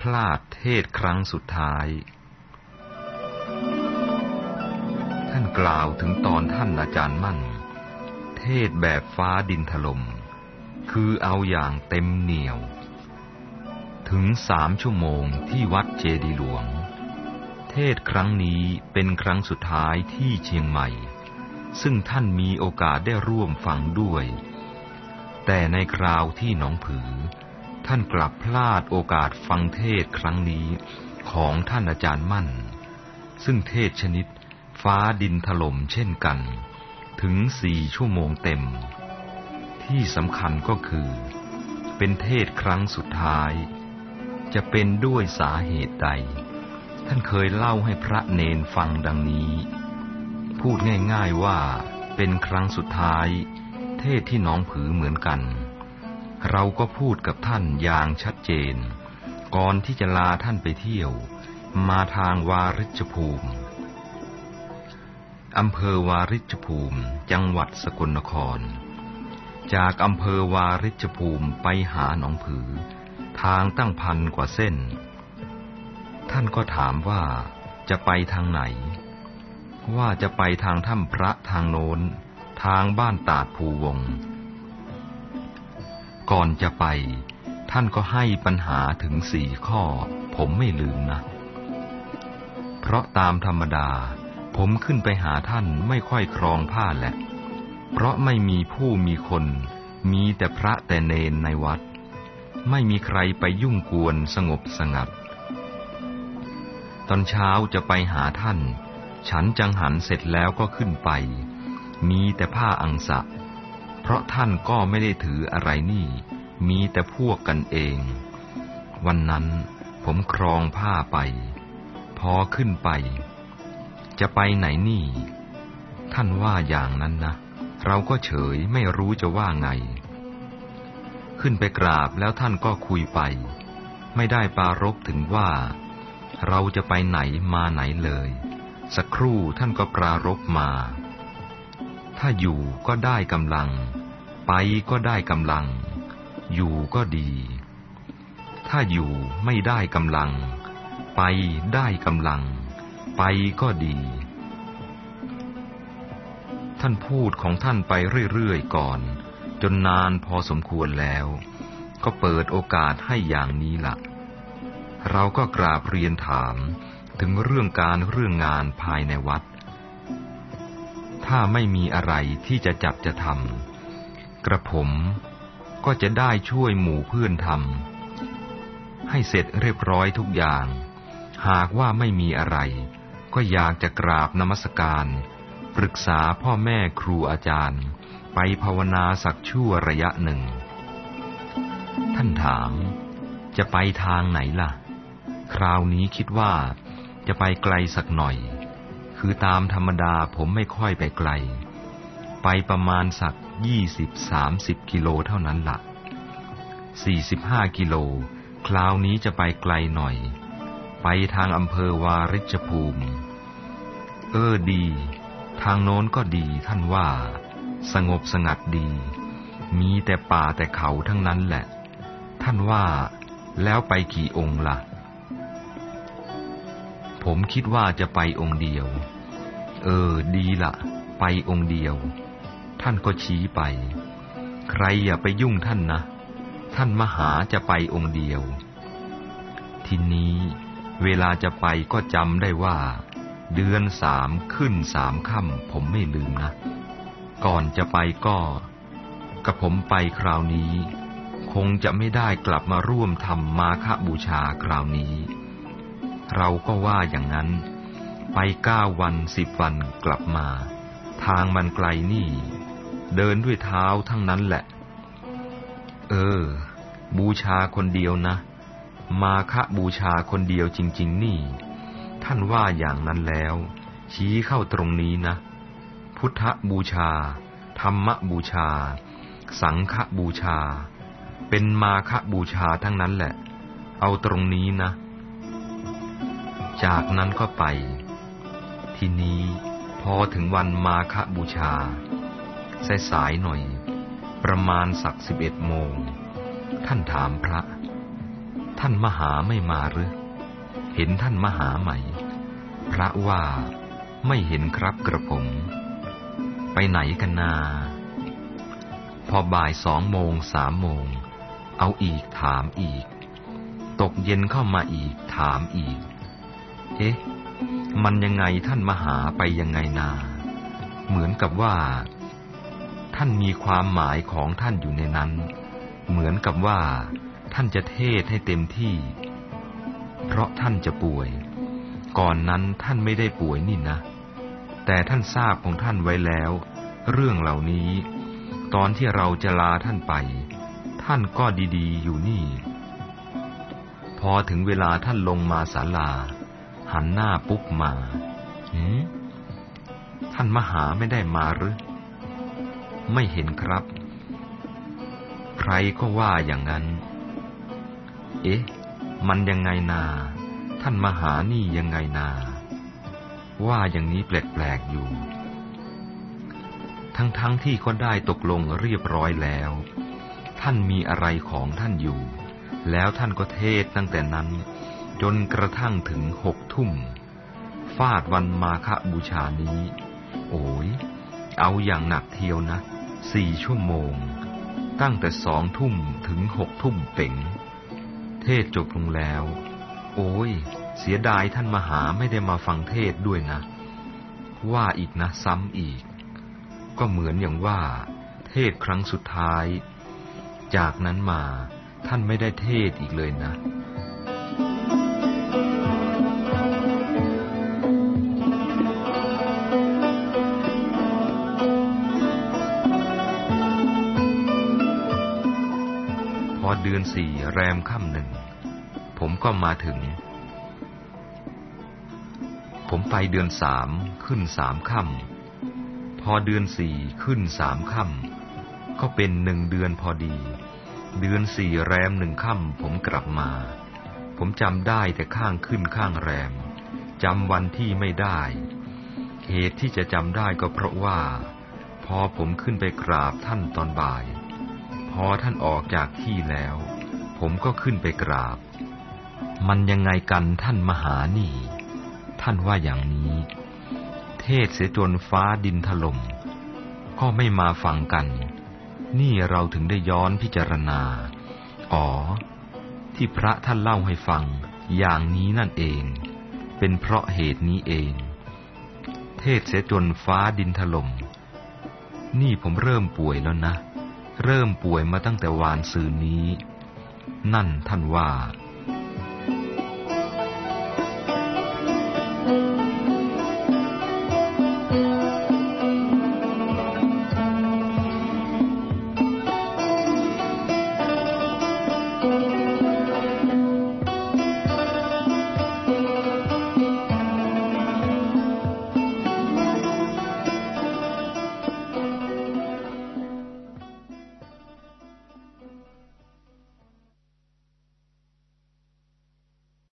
พลาดเทศครั้งสุดท้าย ท่านกล่าวถึงตอนท่านอาจารย์มั่น เทศแบบฟ้าดินถลม่ม คือเอาอย่างเต็มเหนียว ถึงสามชั่วโมงที่วัดเจดีหลวง เทศครั้งนี้เป็นครั้งสุดท้ายที่เชียงใหม่ ซึ่งท่านมีโอกาสได้ร่วมฟังด้วย แต่ในคราวที่หนองผือ ท่านกลับพลาดโอกาสฟังเทศครั้งนี้ของท่านอาจารย์มั่น ซึ่งเทศชนิดฟ้าดินถล่มเช่นกัน ถึงสี่ชั่วโมงเต็ม ที่สำคัญก็คือ เป็นเทศครั้งสุดท้าย จะเป็นด้วยสาเหตุใด ท่านเคยเล่าให้พระเนนฟังดังนี้ พูดง่ายๆว่าเป็นครั้งสุดท้าย เทศที่น้องผือเหมือนกัน เราก็พูดกับท่านอย่างชัดเจน ก่อนที่จะลาท่านไปเที่ยว มาทางวาริชภูมิอำเภอวาริชภูมิ จังหวัดสกลนคร จากอำเภอวาริชภูมิไปหาหนองผือ ทางตั้งพันกว่าเส้น ท่านก็ถามว่าจะไปทางไหน ว่าจะไปทางถ้ำพระทางโน้น ทางบ้านตาดภูวง ก่อนจะไป ท่านก็ให้ปัญหาถึงสี่ข้อ ผมไม่ลืมนะ เพราะตามธรรมดา ผมขึ้นไปหาท่านไม่ค่อยครองผ้าแหละ เพราะไม่มีผู้มีคน มีแต่พระแต่เนนในวัด ไม่มีใครไปยุ่งกวนสงบสงัด ตอนเช้าจะไปหาท่าน ฉันจังหันเสร็จแล้วก็ขึ้นไป มีแต่ผ้าอังสะ ราะท่านก็ไม่ได้ถืออะไรนี่ มีแต่พวกกันเอง วันนั้นผมครองผ้าไป พอขึ้นไป จะไปไหนนี่ ท่านว่าอย่างนั้นนะ เราก็เฉยไม่รู้จะว่าไง ขึ้นไปกราบแล้วท่านก็คุยไป ไม่ได้ปารบถึงว่า เราจะไปไหนมาไหนเลย สักครู่ท่านก็ปรารบมาถ้าอยู่ก็ได้กำลัง ไปก็ได้กำลัง อยู่ก็ดี ถ้าอยู่ไม่ได้กำลัง ไปได้กำลัง ไปก็ดี ท่านพูดของท่านไปเรื่อยๆก่อน จนนานพอสมควรแล้ว ก็เปิดโอกาสให้อย่างนี้ละ่ะ เราก็กราบเรียนถามถึงเรื่องการเรื่องงานภายในวัด ถ้าไม่มีอะไรที่จะจับจะทำ กระผมก็จะได้ช่วยหมู่เพื่อนทำให้เสร็จเรียบร้อยทุกอย่าง หากว่าไม่มีอะไร ก็อยากจะกราบนมัสการ ปรึกษาพ่อแม่ครูอาจารย์ ไปภาวนาสักชั่วระยะหนึ่ง ท่านถาม จะไปทางไหนล่ะ คราวนี้คิดว่าจะไปไกลสักหน่อย คือตามธรรมดาผมไม่ค่อยไปไกล ไปประมาณสัก ยี่สิบสามสิบกิโลเท่านั้นละ่ะสี่สิบห้ากิโล คราวนี้จะไปไกลหน่อย ไปทางอำเภอวาริชภูมิ เออดี ทางโน้นก็ดีท่านว่า สงบสงัดดี มีแต่ป่าแต่เขาทั้งนั้นแหละ ท่านว่าแล้วไปกี่องค์ละ่ะ ผมคิดว่าจะไปองค์เดียว เออดีละไปองค์เดียว ท่านก็ชี้ไป ใครอย่าไปยุ่งท่านนะ ท่านมหาจะไปองค์เดียว ทีนี้เวลาจะไปก็จำได้ว่า เดือนสามขึ้นสามค่ำผมไม่ลืมนะ ก่อนจะไปก็กับผมไปคราวนี้ คงจะไม่ได้กลับมาร่วมทำมาฆบูชาคราวนี้ เราก็ว่าอย่างนั้น ไปเก้าวันสิบวันกลับมา ทางมันไกลนี่ เดินด้วยเท้าทั้งนั้นแหละ เออ บูชาคนเดียวนะ มาคะบูชาคนเดียวจริง ๆ นี่ ท่านว่าอย่างนั้นแล้ว ชี้เข้าตรงนี้นะ พุทธบูชา ธรรมบูชา สังฆบูชา เป็นมาคะบูชาทั้งนั้นแหละ เอาตรงนี้นะ จากนั้นก็ไป ทีนี้พอถึงวันมาคะบูชา สายสายหน่อย ประมาณสักสิบเอ็ดโมง ท่านถามพระ ท่านมหาไม่มาหรือ เห็นท่านมหาไหม พระว่าไม่เห็นครับกระผม ไปไหนกันนา พอบ่ายสองโมงสามโมง เอาอีกถามอีก ตกเย็นเข้ามาอีกถามอีก เอ๊ะ มันยังไงท่านมหาไปยังไงนา เหมือนกับว่า ท่านมีความหมายของท่านอยู่ในนั้น เหมือนกับว่า ท่านจะเทศให้เต็มที่ เพราะท่านจะป่วย ก่อนนั้นท่านไม่ได้ป่วยนี่นะ แต่ท่านทราบของท่านไว้แล้ว เรื่องเหล่านี้ ตอนที่เราจะลาท่านไป ท่านก็ดีๆ อยู่นี่ พอถึงเวลาท่านลงมาศาลา หันหน้าปุ๊บมาหืท่านมหาไม่ได้มาหรือ ไม่เห็นครับ ใครก็ว่าอย่างนั้น เอ๊ะ มันยังไงนา ท่านมหานี่ยังไงนา ว่าอย่างนี้แปลกๆอยู่ ทั้งๆทที่ก็ได้ตกลงเรียบร้อยแล้ว ท่านมีอะไรของท่านอยู่ แล้วท่านก็เทศตั้งแต่นั้น จนกระทั่งถึงหกทุ่ม ฟาดวันมาฆบูชานี้ โอ้ยเอาอย่างหนักเทียวนะ สี่ชั่วโมง ตั้งแต่สองทุ่มถึงหกทุ่มเป่ง เทศจบลงแล้ว โอ้ย เสียดายท่านมหาไม่ได้มาฟังเทศด้วยนะ ว่าอีกนะซ้ำอีก ก็เหมือนอย่างว่า เทศครั้งสุดท้าย จากนั้นมาท่านไม่ได้เทศอีกเลยนะ อเดือนสี่แรมค่ำหนึ่ง ผมก็มาถึง ผมไปเดือนสามขึ้นสามค่ำพอเดือนสี่ขึ้นสามค่ำก็เป็นหนึ่งเดือนพอดี เดือนสี่แรมหนึ่งค่ำผมกลับมา ผมจำได้แต่ข้างขึ้นข้างแรมจำวันที่ไม่ได้ เหตุที่จะจำได้ก็เพราะว่า พอผมขึ้นไปกราบท่านตอนบ่าย อท่านออกจากที่แล้ว ผมก็ขึ้นไปกราบ มันยังไงกันท่านมหานี่ ท่านว่าอย่างนี้ เทศเสียจนฟ้าดินถล่ม ก็ไม่มาฟังกัน นี่เราถึงได้ย้อนพิจารณา อ๋อ ที่พระท่านเล่าให้ฟัง อย่างนี้นั่นเอง เป็นเพราะเหตุนี้เอง เทศเสียจนฟ้าดินถล่ม นี่ผมเริ่มป่วยแล้วนะ เริ่มป่วยมาตั้งแต่วานซืนนี้ นั่นท่านว่า Thank you.